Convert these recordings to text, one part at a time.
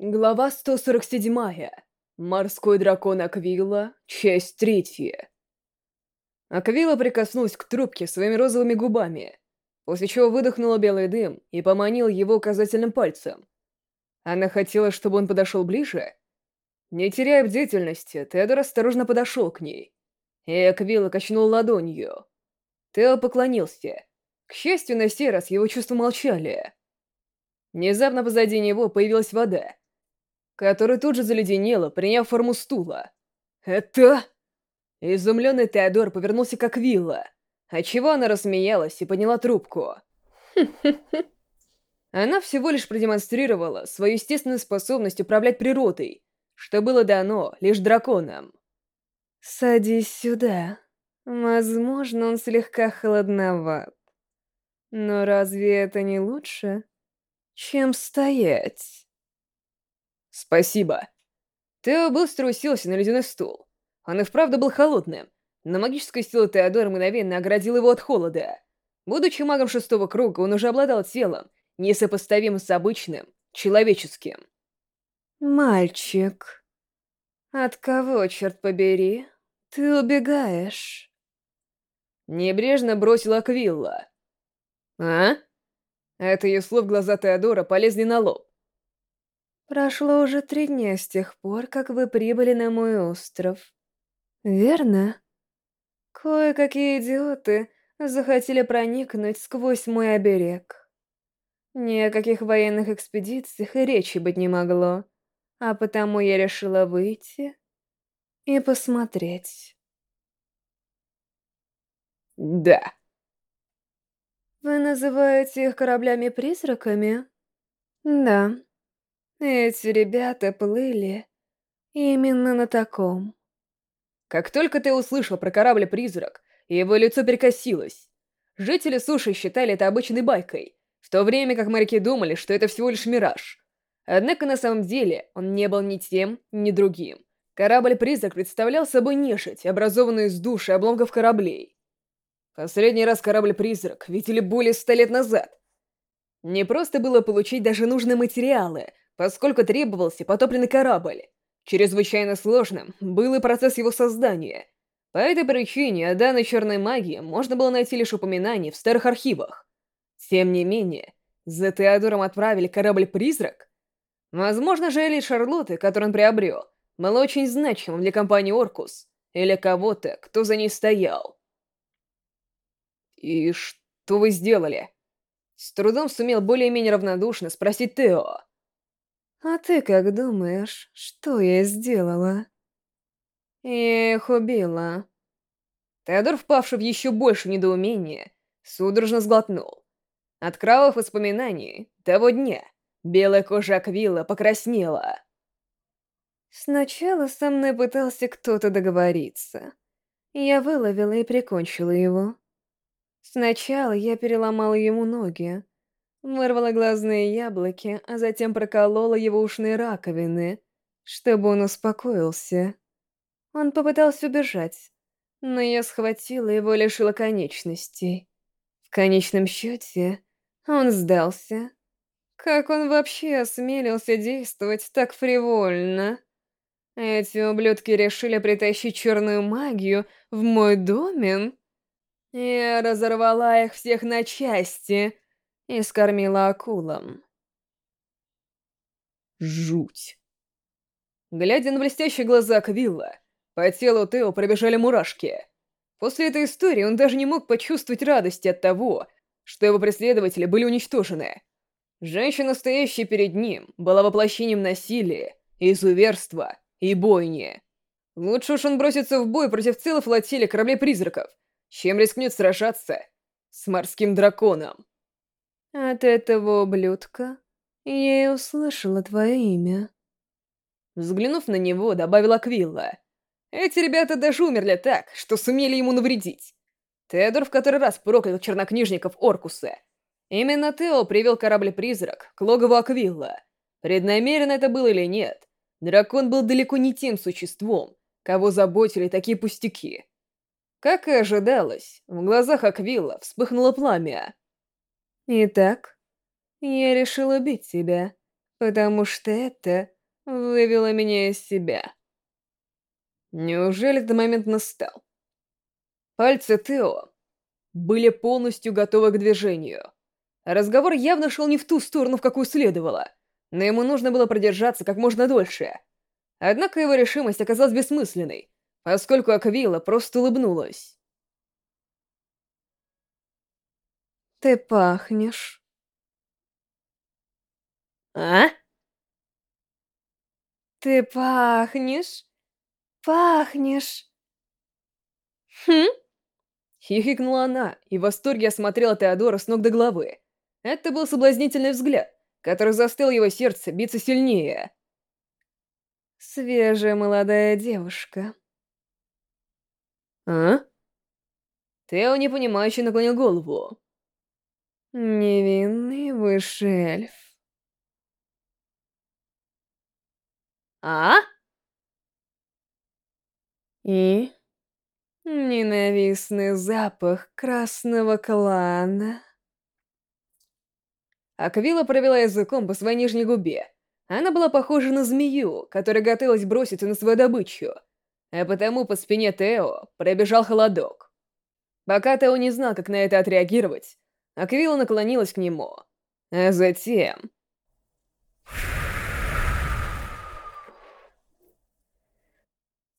Глава 147. Морской дракон Аквилла, часть третья. Аквилла прикоснулась к трубке своими розовыми губами, после чего выдохнула белый дым и поманил его указательным пальцем. Она хотела, чтобы он подошел ближе. Не теряя бдительности, Теодор осторожно подошел к ней. И Аквилла качнул ладонью. Тео поклонился. К счастью, на сей раз его чувства молчали. Внезапно позади него появилась вода — который тут же заледенела, приняв форму стула. «Это...» Изумленный Теодор повернулся как вилла, отчего она рассмеялась и подняла трубку. Она всего лишь продемонстрировала свою естественную способность управлять природой, что было дано лишь драконам. «Садись сюда. Возможно, он слегка холодноват. Но разве это не лучше, чем стоять?» «Спасибо». Тео быстро уселся на ледяной стул. Он и вправду был холодным, но магическая сила Теодора мгновенно оградила его от холода. Будучи магом шестого круга, он уже обладал телом, несопоставимым с обычным, человеческим. «Мальчик, от кого, черт побери, ты убегаешь?» Небрежно бросила Квилла. «А?» Это ее слов глаза Теодора полезли на лоб. Прошло уже три дня с тех пор, как вы прибыли на мой остров. Верно? Кое-какие идиоты захотели проникнуть сквозь мой оберег. Ни о каких военных экспедициях и речи быть не могло, а потому я решила выйти и посмотреть. Да. Вы называете их кораблями-призраками? Да. Эти ребята плыли именно на таком. Как только ты услышал про корабль-призрак, его лицо перекосилось. Жители суши считали это обычной байкой, в то время как моряки думали, поскольку требовался потопленный корабль. Чрезвычайно сложным был и процесс его создания. По этой причине о данной черной магии можно было найти лишь упоминаний в старых архивах. Тем не менее, за Теодором отправили корабль-призрак? Возможно, жалеть Шарлотты, который он приобрел, было очень значимым для компании «Оркус» или кого-то, кто за ней стоял. «И что вы сделали?» С трудом сумел более-менее равнодушно спросить Тео. «А ты как думаешь, что я сделала?» «Я их убила». Теодор, впавший в еще больше недоумения, судорожно сглотнул. От кровавых воспоминаний того дня белая кожа Аквилла покраснела. «Сначала со мной пытался кто-то договориться. Я выловила и прикончила его. Сначала я переломала ему ноги, вырвала глазные яблоки, а затем проколола его ушные раковины, чтобы он успокоился. Он попытался убежать, но я схватила его и лишила конечностей. В конечном счете он сдался. Как он вообще осмелился действовать так фривольно? Эти ублюдки решили притащить черную магию в мой домен? Я разорвала их всех на части — и скормила акулам. Жуть. Глядя на От этого ублюдка я и услышала твое имя. Взглянув на него, добавила Квилла. Эти ребята даже умерли так, что сумели ему навредить. Теодор в который раз проклял чернокнижников Оркуса. Именно Тео привел корабль-призрак к логову Аквилла. Преднамеренно это было или нет, дракон был далеко не тем существом, кого заботили такие пустяки. Как и ожидалось, в глазах Аквилла вспыхнуло пламя. Итак, я решил убить тебя, потому что это вывело меня из себя. Неужели этот момент настал? Пальцы Тео были полностью готовы к движению. Разговор явно шел не в ту сторону, в какую следовало, но ему нужно было продержаться как можно дольше. Однако его решимость оказалась бессмысленной, поскольку Аквила просто улыбнулась. Ты пахнешь. А? Ты пахнешь? Пахнешь. Хм? Хихикнула она, и в восторге осмотрела Теодора с ног до головы. Это был соблазнительный взгляд, который застыл его сердце биться сильнее. Свежая молодая девушка. А? Тео непонимающе наклонил голову. Невинный высший эльф. А? И? Ненавистный запах красного клана. Аквила провела языком по своей нижней губе. Она была похожа на змею, которая готовилась броситься на свою добычу. А потому по спине Тео пробежал холодок. Пока Тео не знал, как на это отреагировать, Аквила наклонилась к нему. А затем...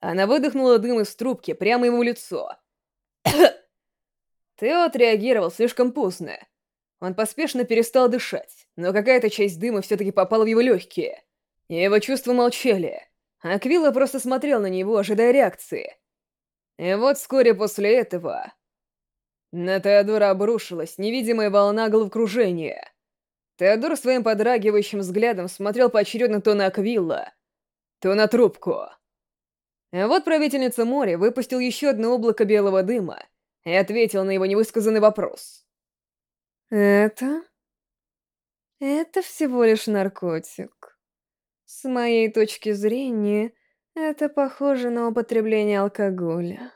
Она выдохнула дым из трубки прямо ему в лицо. Тео отреагировал слишком поздно. Он поспешно перестал дышать, но какая-то часть дыма все-таки попала в его легкие. Его чувства молчали. Аквила просто смотрел на него, ожидая реакции. И вот вскоре после этого на Теодора обрушилась невидимая волна головокружения. Теодор своим подрагивающим взглядом смотрел поочередно то на Аквилла, то на трубку. А вот правительница моря выпустил еще одно облако белого дыма и ответил на его невысказанный вопрос. «Это? Это всего лишь наркотик. С моей точки зрения, это похоже на употребление алкоголя».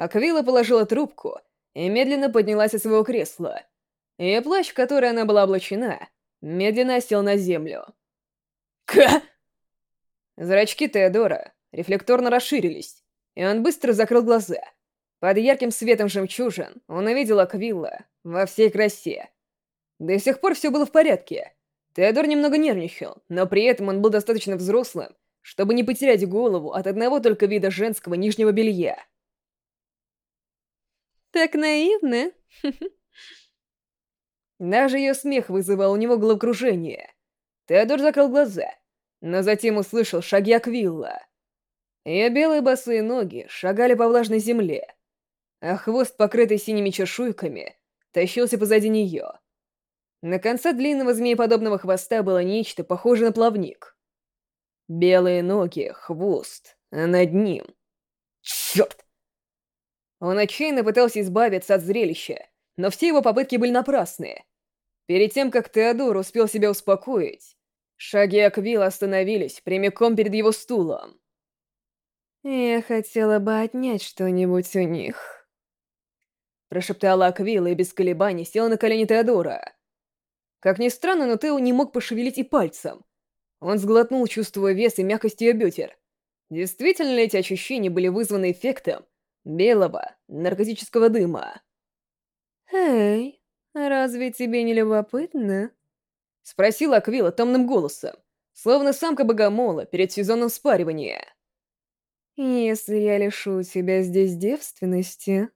Аквила положила трубку и медленно поднялась от своего кресла. И плащ, в который она была облачена, медленно сел на землю. К! Зрачки Теодора рефлекторно расширились, и он быстро закрыл глаза. Под ярким светом жемчужин он увидел Аквилла во всей красе. До сих пор все было в порядке. Теодор немного нервничал, но при этом он был достаточно взрослым, чтобы не потерять голову от одного только вида женского нижнего белья. Так наивны. Даже ее смех вызывал у него головокружение. Теодор закрыл глаза, но затем услышал шаги Аквилла. Ее белые босые ноги шагали по влажной земле, а хвост, покрытый синими чешуйками, тащился позади нее. На конце длинного змееподобного хвоста было нечто похожее на плавник. Белые ноги, хвост, а над ним... Черт! Он отчаянно пытался избавиться от зрелища, но все его попытки были напрасны. Перед тем, как Теодор успел себя успокоить, шаги Аквила остановились прямиком перед его стулом. «Я хотела бы отнять что-нибудь у них», — прошептала Аквила и без колебаний села на колени Теодора. Как ни странно, но Тео не мог пошевелить и пальцем. Он сглотнул, чувствуя вес и мягкость ее бедер. Действительно ли эти ощущения были вызваны эффектом, белого наркотического дыма. «Эй, разве тебе не любопытно?» — спросила Аквила томным голосом, словно самка богомола перед сезоном спаривания. «Если я лишу тебя здесь девственности,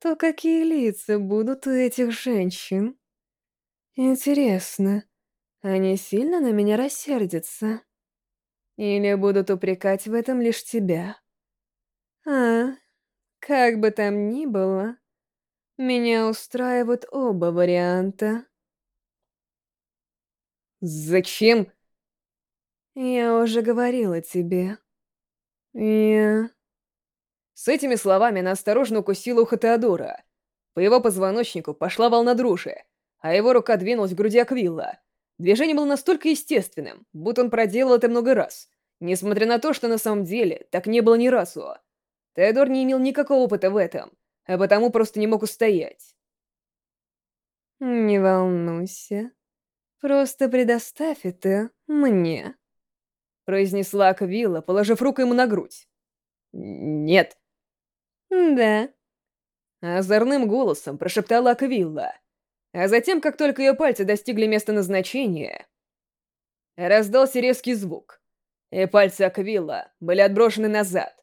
то какие лица будут у этих женщин? Интересно, они сильно на меня рассердятся? Или будут упрекать в этом лишь тебя?» «А, как бы там ни было, меня устраивают оба варианта. Зачем? Я уже говорила тебе. Я... С этими словами она осторожно укусила ухо Теодора. По его позвоночнику пошла волна дружи, а его рука двинулась в груди Аквилла. Движение было настолько естественным, будто он проделал это много раз, несмотря на то, что на самом деле так не было ни разу. Теодор не имел никакого опыта в этом, а потому просто не мог устоять. «Не волнуйся. Просто предоставь это мне», — произнесла Аквилла, положив руку ему на грудь. «Нет». «Да». Озорным голосом прошептала Аквилла. А затем, как только ее пальцы достигли места назначения, раздался резкий звук, и пальцы Аквилла были отброшены назад.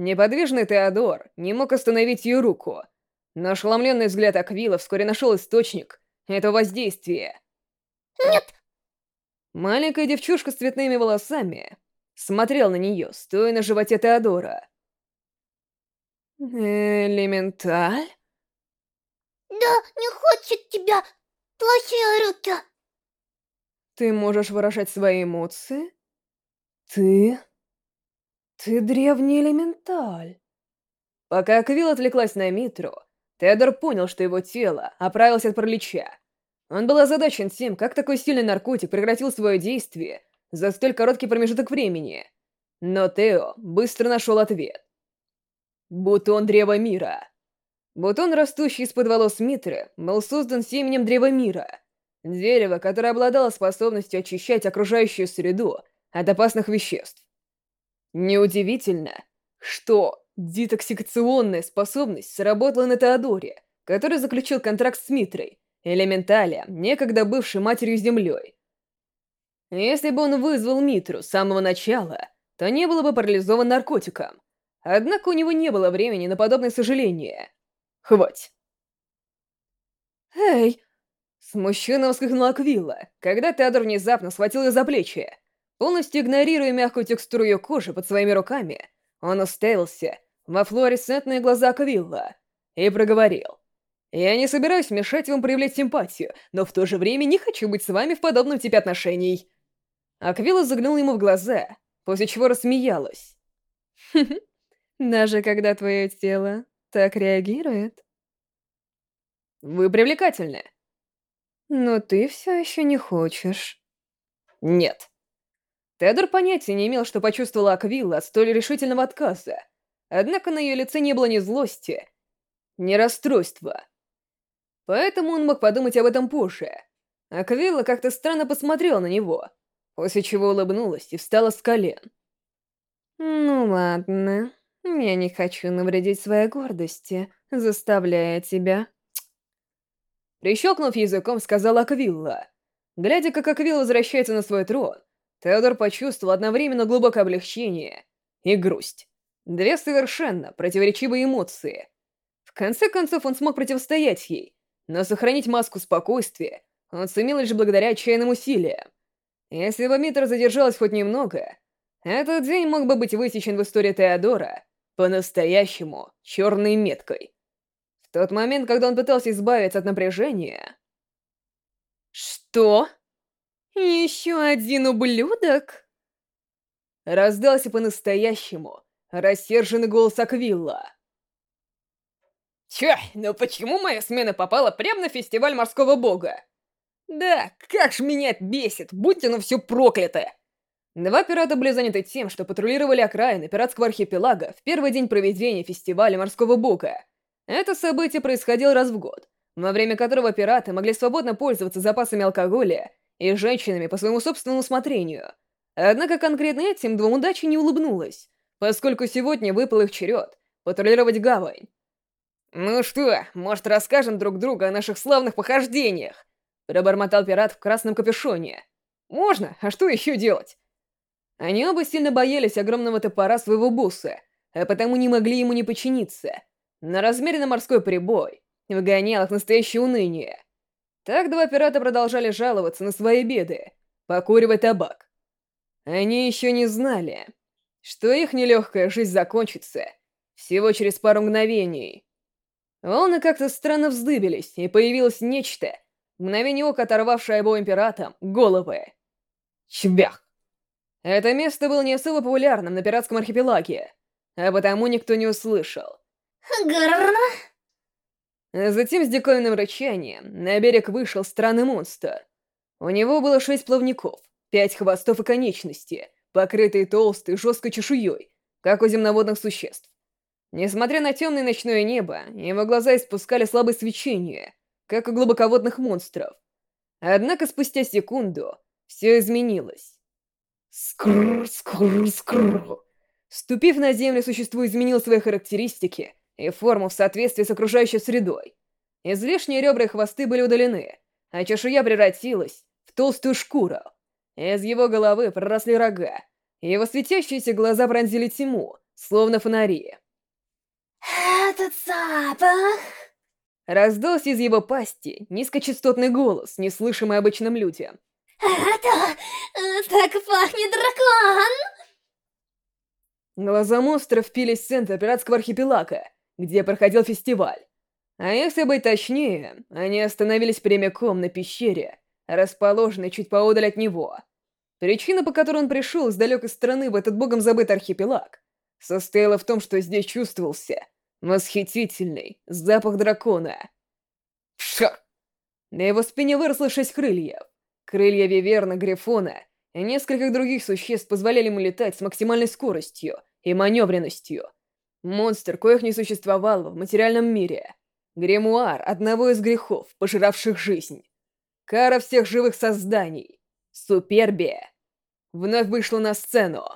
Неподвижный Теодор не мог остановить ее руку, но ошеломленный взгляд Аквила вскоре нашел источник этого воздействия. «Нет!» Маленькая девчушка с цветными волосами смотрел на нее, стоя на животе Теодора. «Элементаль?» «Да, не хочет тебя! Плохие руки!» «Ты можешь выражать свои эмоции? Ты «Ты древний элементаль!» Пока Квилл отвлеклась на Митру, Тедор понял, что его тело оправилось от пролича. Он был озадачен тем, как такой сильный наркотик прекратил свое действие за столь короткий промежуток времени. Но Тео быстро нашел ответ. Бутон Древа Мира. Бутон, растущий из-под волос Митры, был создан семенем Древа Мира. Дерево, которое обладало способностью очищать окружающую среду от опасных веществ. Неудивительно, что детоксикационная способность сработала на Теодоре, который заключил контракт с Митрой, элементалем, некогда бывшей матерью Землей. Если бы он вызвал Митру с самого начала, то не было бы парализован наркотиком. Однако у него не было времени на подобное сожаление. Хвать. «Эй!» Смущенно воскликнула Квилла, когда Теодор внезапно схватил ее за плечи. Полностью игнорируя мягкую текстуру ее кожи под своими руками, он уставился во флуоресцентные глаза Квилла и проговорил. «Я не собираюсь мешать вам проявлять симпатию, но в то же время не хочу быть с вами в подобном типе отношений». Аквилла заглянула ему в глаза, после чего рассмеялась. даже когда твое тело так реагирует...» «Вы привлекательны». «Но ты все еще не хочешь». «Нет». Тедор понятия не имел, что почувствовала Аквилла от столь решительного отказа. Однако на ее лице не было ни злости, ни расстройства. Поэтому он мог подумать об этом позже. Аквилла как-то странно посмотрела на него, после чего улыбнулась и встала с колен. «Ну ладно, я не хочу навредить своей гордости, заставляя тебя...» Прищелкнув языком, сказала Аквилла, глядя, как Аквилла возвращается на свой трон, Теодор почувствовал одновременно глубокое облегчение и грусть. Две совершенно противоречивые эмоции. В конце концов он смог противостоять ей, но сохранить маску спокойствия он сумел лишь благодаря отчаянным усилиям. Если бы Митра задержалась хоть немного, этот день мог бы быть высечен в истории Теодора по-настоящему черной меткой. В тот момент, когда он пытался избавиться от напряжения... «Что?» «Еще один ублюдок?» Раздался по-настоящему рассерженный голос Аквилла. «Чё, ну почему моя смена попала прямо на фестиваль морского бога?» «Да, как ж меня бесит, будь оно все проклято!» Два пирата были заняты тем, что патрулировали окраины пиратского архипелага в первый день проведения фестиваля морского бога. Это событие происходило раз в год, во время которого пираты могли свободно пользоваться запасами алкоголя и женщинами по своему собственному усмотрению. Однако конкретно этим двум удачи не улыбнулась, поскольку сегодня выпал их черед патрулировать гавань. «Ну что, может, расскажем друг другу о наших славных похождениях?» пробормотал пират в красном капюшоне. «Можно, а что еще делать?» Они оба сильно боялись огромного топора своего бусса, а потому не могли ему не подчиниться. Но размеренно морской прибой выгонял их настоящее уныние. Так два пирата продолжали жаловаться на свои беды, покуривать табак. Они еще не знали, что их нелегкая жизнь закончится всего через пару мгновений. Волны как-то странно вздыбились, и появилось нечто, мгновение ока оторвавшее обоим пиратам головы. Чбях! Это место было не особо популярным на пиратском архипелаге, а потому никто не услышал. Гарна! Затем с диковинным рычанием на берег вышел странный монстр. У него было шесть плавников, пять хвостов и конечности, покрытые толстой жесткой чешуей, как у земноводных существ. Несмотря на темное ночное небо, его глаза испускали слабое свечение, как у глубоководных монстров. Однако спустя секунду все изменилось. Скррр, скррр, скррр. Ступив на землю, существо изменило свои характеристики и форму в соответствии с окружающей средой. Излишние ребра и хвосты были удалены, а чешуя превратилась в толстую шкуру. Из его головы проросли рога, и его светящиеся глаза пронзили тьму, словно фонари. «Этот запах...» Раздался из его пасти низкочастотный голос, неслышимый обычным людям. «Это... Э, так пахнет дракон!» Глаза монстра впились в центр пиратского архипелага, где проходил фестиваль. А если быть точнее, они остановились прямиком на пещере, расположенной чуть поодаль от него. Причина, по которой он пришел с далекой стороны в этот богом забытый архипелаг, состояла в том, что здесь чувствовался восхитительный запах дракона. Шах! На его спине выросло шесть крыльев. Крылья Виверна, Грифона и нескольких других существ позволяли ему летать с максимальной скоростью и маневренностью — Монстр, коих не существовало в материальном мире. Гримуар одного из грехов, пожиравших жизнь. Кара всех живых созданий. Супербия. Вновь вышла на сцену.